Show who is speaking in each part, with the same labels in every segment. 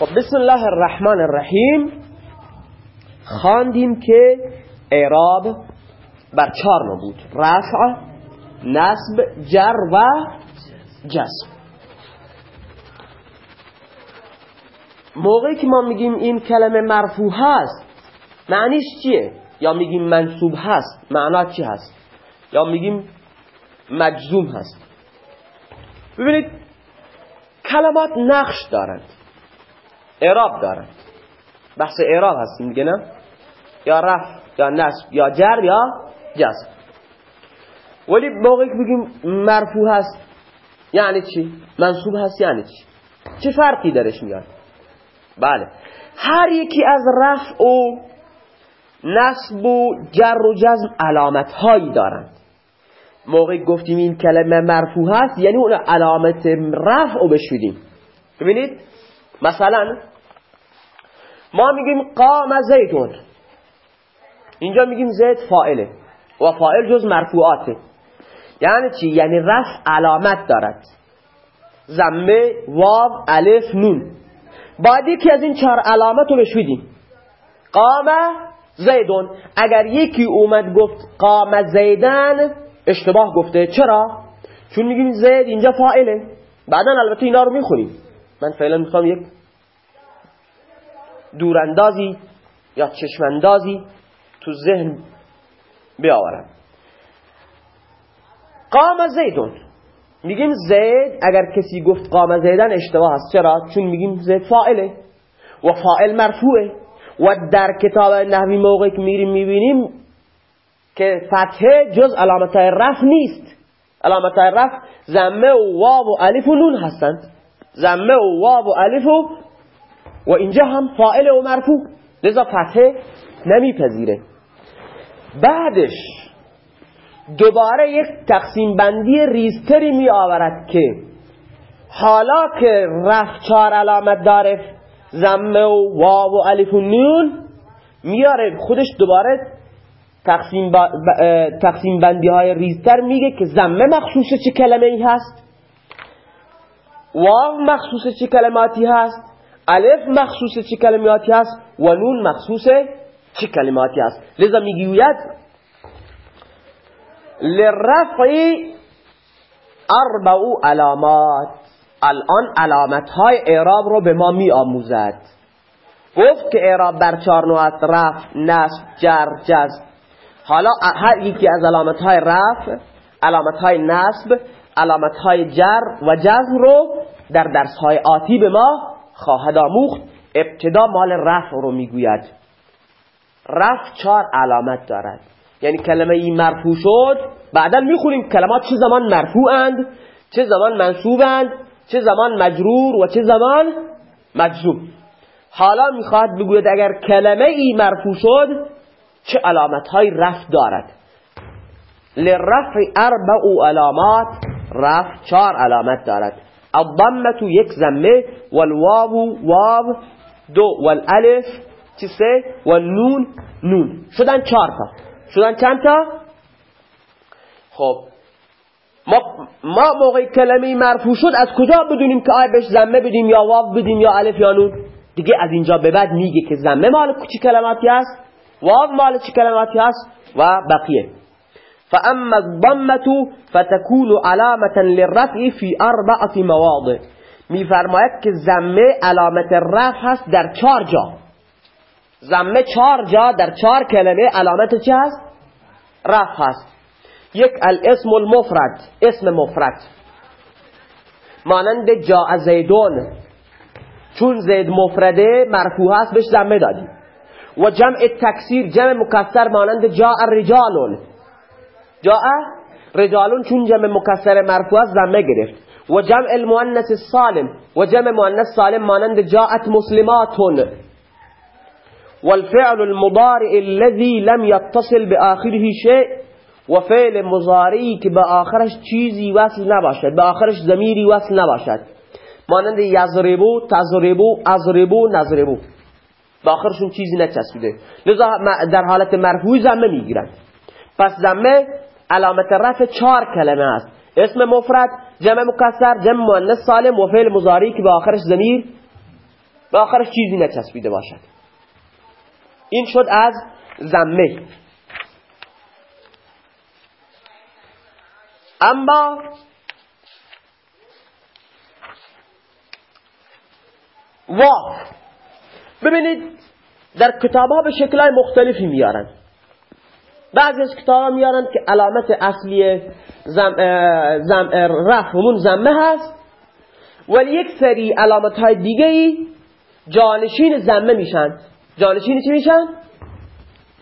Speaker 1: خب بسم الله الرحمن الرحیم. خواندیم که اعراب بر چهار نوع بود. رفع نصب جر و جزم. موقعی که ما میگیم این کلمه مرفوع هست معنیش چیه؟ یا میگیم منصوب هست معنا چی هست؟ یا میگیم مجزوم هست؟ ببینید کلمات نقش دارند. اعراب دارند بحث اعراب هستیم دیگه نه؟ یا رفع یا نصب یا جر یا جزم. ولی موقعی که بگیم مرفوع هست یعنی چی؟ منصوب هست یعنی چی؟ چه فرقی درش میاد؟ بله. هر یکی از رفع و نصب و جر و جزم علامت هایی دارند. موقعی گفتیم این کلمه مرفوع هست یعنی اون علامت رفع رو بشودیم ببینید؟ مثلا ما میگیم قام زیدون اینجا میگیم زید فائله و فائل جز مرفوعاته. یعنی چی؟ یعنی رفع علامت دارد. زمه واو الف نون. باید یکی از این چهار علامت رو بشویدیم قام زیدون. اگر یکی اومد گفت قام زیدن اشتباه گفته. چرا؟ چون میگیم زید اینجا فائله بعدا البته اینا رو می‌خونیم. من فعلا می‌خوام یک دوراندازی یا چشماندازی تو ذهن بیاورم. قام زیدون. میگیم زید اگر کسی گفت قام زیدن اشتباه است. چرا؟ چون میگیم زید فائله و فائل مرفوعه. و در کتاب نحوی موقعی که میریم می‌بینیم که فتحه جز علامت رفع نیست. علامت رفع زمه و واو و الف و نون هستند. زمه و واو و الف و و اینجا هم فائل و مرفوع لذا فتحه نمیپذیره. بعدش دوباره یک تقسیم بندی ریزتری می آورد که حالا که رفع چار علامت داره زمه و واو و الف و نون میاره خودش دوباره تقسیم, با تقسیم بندی های ریزتر میگه که زمه مخصوص چه کلمه ای هست؟ واو مخصوص چه کلماتی هست؟ الف مخصوص چه کلماتی هست و نون مخصوص چه کلماتی هست؟ لذا می‌گوید لرفع اربع علامات. الان علامت های اعراب رو به ما می آموزد گفت که اعراب بر چار نوع است رفع نصب جر جزم. حالا هر یکی از علامت های رفع علامت های نصب علامت های جر و جزم رو در درس های آتی به ما خواهد آموخت. ابتدا مال رفع رو می‌گوید. رفع چار علامت دارد. یعنی کلمه ای مرفوع شد بعدا می‌خونیم کلمات چه زمان مرفوعند چه زمان منصوبند چه زمان مجرور و چه زمان مجزوم. حالا می‌خواد بگوید اگر کلمه ای مرفوع شد چه علامت های رفع دارد؟ لرفع اربع علامات رفع چار علامت دارد. الضمه یک زمه والواو واو دو والالف چه سه والنون نون. شدن چار تا. شدن چند تا؟ خب. ما, ما موقع کلمه مرفوع شد از کجا بدونیم که آیا بهش زمه بدیم یا واو بدیم یا الف یا نون؟ دیگه از اینجا به بعد میگه که زمه مال چه کلماتی هست؟ واو مال چه کلماتی هست؟ و بقیه. فاما الضمه فتكون علامه للرفع في اربعه مواضع. میفرماید که زمه علامت رفع هست در چهار جا. زمه چهار جا در چهار کلمه علامت چه هست؟ رفع هست. یک الاسم المفرد اسم مفرد. مانند جا زیدون. چون زید مفرده مرفوع هست بهش زمه دادیم. و جمع تکسیر جمع مکسر مانند جا رجالون جا رجالون چون جمع مکسر مرفوع زمه گرفت. و جمع المؤنث السالم. و جمع مؤنث سالم مانند جاءت مسلماتون. والفعل المضارع الذي لم يتصل بآخره شيء. و فعل مضارعی که به آخرش چیزی وصل نباشد. به آخرش ضمیری وصل نباشد. مانند یضربو تضربو اضربو نضربو. به آخرشون چیزی نچسبیده. لذا در حالت مرفوع زمه می‌گیرند پس زمه علامت رفع چهار کلمه است. اسم مفرد جمع مکسر جمع مؤنث سالم و فعل مضارعی که به آخرش ضمیر به آخرش چیزی نچسبیده باشد. این شد از زمه اما واف ببینید در کتاب ها به شکلهای مختلفی میارن بعضی از کتاب میارن که علامت اصلی زم زم رفعمون زمه هست. ولی یک سری علامت های دیگه ای جانشین زمه میشن. جانشین چی میشن؟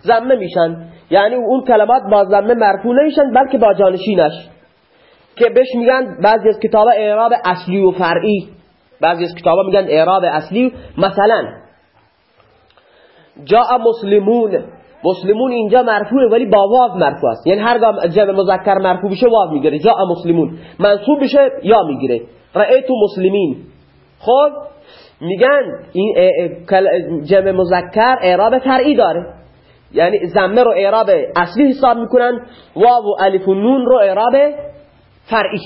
Speaker 1: زمه میشن. یعنی اون کلمات با زمه مرفوع نمیشن بلکه با جانشینش. که بهش میگن بعضی از کتاب اعراب اصلی و فرعی. بعضی از کتابا میگن اعراب اصلی. مثلا جاء مسلمون. مسلمون اینجا مرفوعه ولی با واو مرفوع است. یعنی هر جمع مذکر مرفوع بشه واو می‌گیره. جاء مسلمون. منصوب بشه یا می‌گیره. رأیتو مسلمین. خب میگن این جمع مذکر اعراب فرعی داره. یعنی زمه رو اعراب اصلی حساب می‌کنن واو و الف و نون رو اعراب فرعی.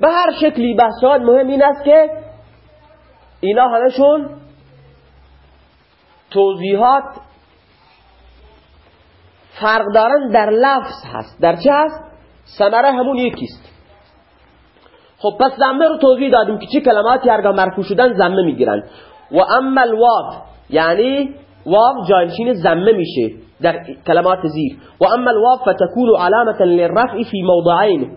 Speaker 1: به هر شکلی بحثات مهم این است که اینا همشون توضیحات فرق دارن در لفظ هست. در چه هست؟ سمره همون یکیست. خب پس زمه رو توضیح دادیم که چه کلماتی هرگاه مرفوع شدن زمه می‌گیرن. و اما الواو یعنی واو جانشین زمه میشه در کلمات زیر. و اما الواو فتكون علامه للرفع في موضعين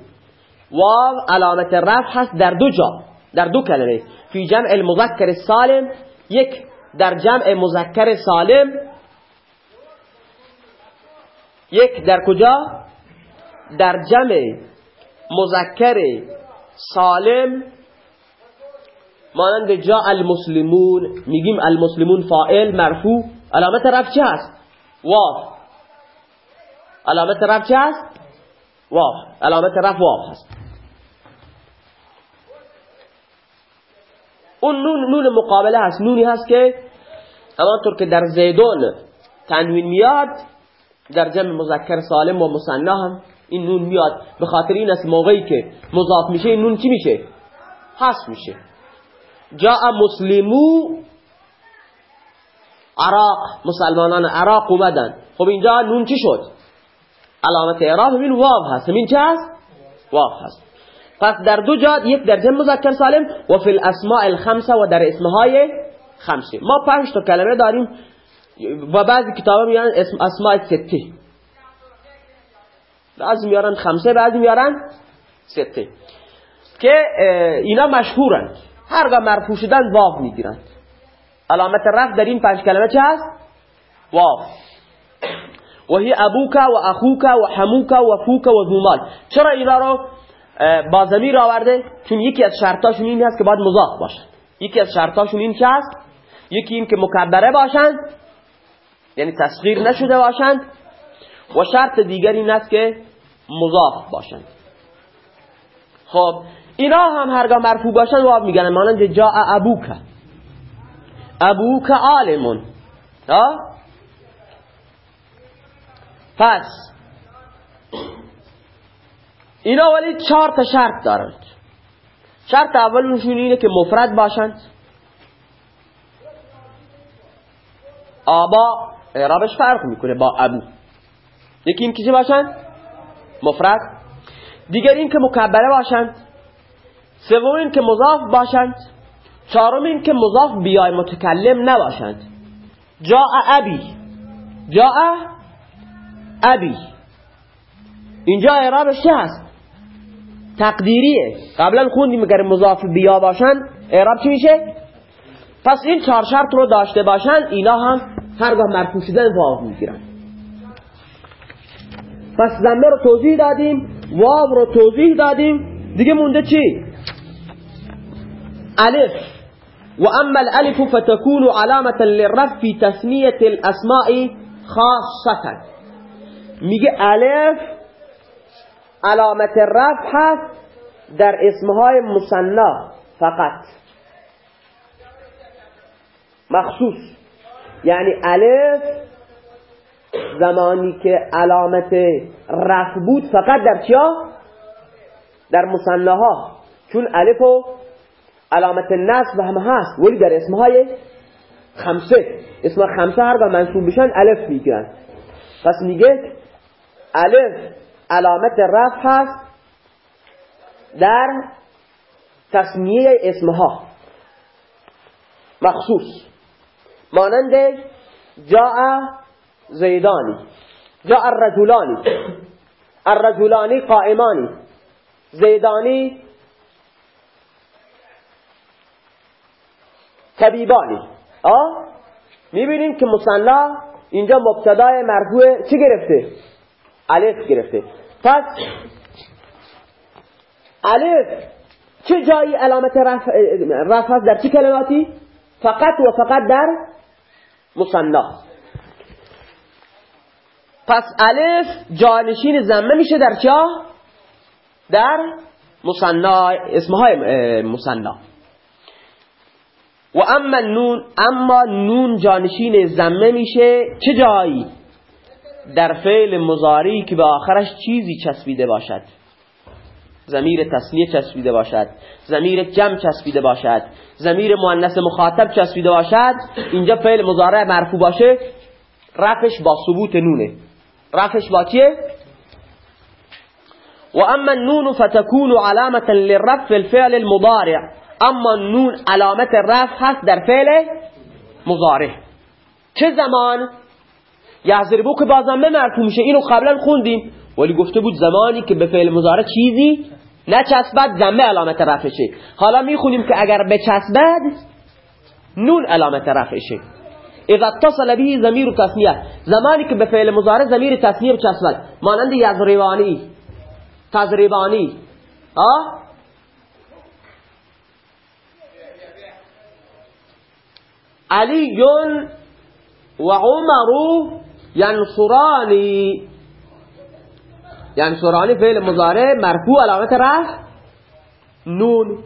Speaker 1: واو علامت رفع هست در دو جا در دو کلمه. فی جمع المذکر سالم یک در جمع مذکر سالم یک در کجا؟ در جمع مذکر سالم مانند جا المسلمون میگیم المسلمون فائل مرفوع علامت رفع چه هست؟ واو. علامت رفع چه هست؟ واو. علامت رفع واو هست. اون نون نون مقابله هست. نونی هست که همانطور که در زیدون تنوین میاد در جمع مذکر سالم و مصنع هم این نون میاد. به خاطر این است موقعی که مضاف میشه این نون چی میشه؟ حذف میشه. جاء مسلمو عراق. مسلمانان عراق اومدن. خب اینجا نون چی شد؟ علامت اعراب همین واو هست. همین چه هست؟ واو هست. پس در دو جا یک در جمع مذکر سالم و فی الاسماء الخمسه و در اسمهای خمسه ما پنج تا کلمه داریم و بعضی کتابا میارن اسم اسماء سته بعضی میارن خمسه بعضی میارن سته که اینا مشهورند هرگاه مرفوع شدن واو می‌گیرند علامت رفع در این پنج کلمه چه هست؟ واو. و هی ابوک و اخوک و حموک و فوک و ذومال چرا اینا رو با زمیر آورده چون یکی از شرطاشون این هست که باید مضاف باشند یکی از شرطاشون این که هست یکی این که مکبره باشند یعنی تصغیر نشده باشند و شرط دیگر این است که مضاف باشند خب اینا هم هرگاه مرفوع باشند واب میگن مانند جا ابوک ابوک عالمون پس اینا ولی چهار تا شرط دارند شرط اولشون اینه که مفرد باشند. آبا اعرابش فرق می‌کنه با ابو. یکی این که باشند مفرد. دیگر این که مکبره باشند. سوم این که مضاف باشند. چهارم این که مضاف بیای متکلم نباشند. جا ابی. جا ابی. اینجا اعرابش چه هست؟ تقدیریه. قبلا خوندیم اگر مضاف بیا باشن اعراب چی میشه؟ پس این چهار شرط رو داشته باشن اینا هم هرگاه مرفوع شدن واو می‌گیرن. پس زمه رو توضیح دادیم واو رو توضیح دادیم دیگه مونده چی؟ الف. و اما الالف فتكون علامة للرفع في تثنية الاسماء خاصة میگه الف علامت رفع هست در اسمهای مصنع فقط. مخصوص. یعنی الف زمانی که علامت رفع بود فقط در چیا؟ در مصنع ها چون الف و علامت نصب هم هست ولی در اسمهای خمسه. اسم خمسه هر منصوب بشن الف می‌گیرن. پس میگه الف علامت رفع هست در تصمیه اسمها. مخصوص. مانند جاء زیدانی. جاء الرجلانی الرجلانی قائمانی زیدانی طبیبانی. آه؟ می‌بینیم که مصنع اینجا مبتدای مرفوع چی گرفته؟ الف گرفته. پس الف چه جایی علامت رفع, رفع در چه کلماتی؟ فقط و فقط در مصنع. پس الف جانشین زمه میشه در چا در مصنع اسمهای مصنع. و اما نون اما نون جانشین زمه میشه چه جایی؟ در فعل مضاری که به آخرش چیزی چسبیده باشد. زمیر تصنیه چسبیده باشد. زمیر جمع چسبیده باشد. زمیر مؤنث مخاطب چسبیده باشد. اینجا فعل مضارع مرفوع باشه. رفش با ثبوت نونه. رفش با چیه؟ و اما النون فتكون علامه للرفع الفعل المضارع. اما نون علامت رفع هست در فعل مضارع. چه زمان؟ یحضربو که با زمه مرفوع میشه. اینو قبلا خوندیم. ولی گفته بود زمانی که به فعل مضارع چیزی نچسبد زمه علامت رفعشه. حالا می‌خونیم که اگر بچسبد نون علامت رفعشه. اذا اتصل به ضمیر تسنیه زمانی که به فعل مضارع ضمیر تسنیه بچسبد مانند یضربانی تضربانی آه علی و عمر ینصرانی. ینصرانی فعل مضارع مرفوع علامت رفع نون.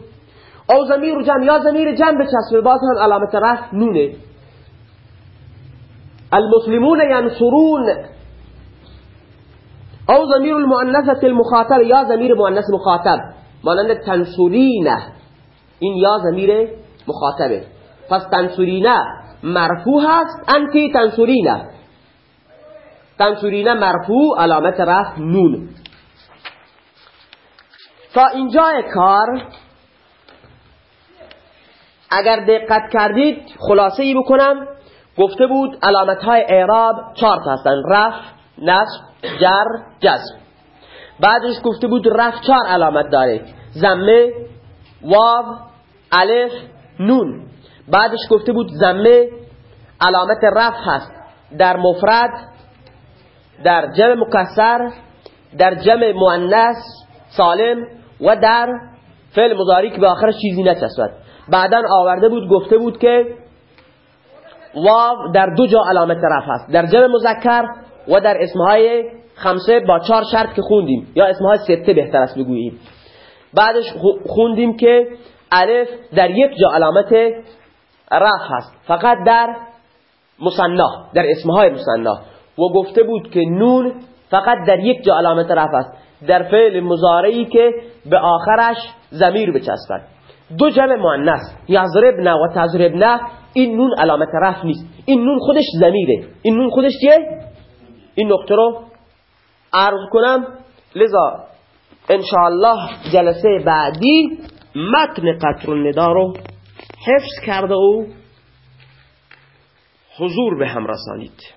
Speaker 1: او ضمیر جمع یا ضمیر جمع بچسبه باز هم علامت رفع نونه. المسلمون ینصرون. او ضمیر المؤنثه المخاطب یا ضمیر مؤنث مخاطب. مانند تنصرینه. این یا ضمیر مخاطبه. پس تنصرینه مرفوع هست انتی تنصرینه. تنصرینه مرفوع علامت رفع نون. تا اینجای کار اگر دقت کردید خلاصه ای بکنم. گفته بود علامت های اعراب چهار تا هستن. رفع نصب جر جزم. بعدش گفته بود رفع چهار علامت داره. زمه واو الف نون. بعدش گفته بود زمه علامت رفع هست. در مفرد در جمع مکسر در جمع مؤنث سالم و در فعل مضاری که به آخر چیزی نچسبد. بعدا آورده بود گفته بود که واو در دو جا علامت رفع هست در جمع مذکر و در اسمهای خمسه با چهار شرط که خوندیم. یا اسمهای سته بهتر است بگوییم. بعدش خوندیم که الف در یک جا علامت رفع هست فقط در مصنع در اسمهای مصنع. و گفته بود که نون فقط در یک جا علامت رفع است. در فعل مضارعی که به آخرش ضمیر بچسبد. دو جمع مؤنث یضربن و تضربن این نون علامت رفع نیست. این نون خودش ضمیره. این نون خودش چیه؟ این نقطه رو عرض کنم. لذا انشاءالله جلسه بعدی متن قطر الندا رو حفظ کرده و حضور به هم رسانید.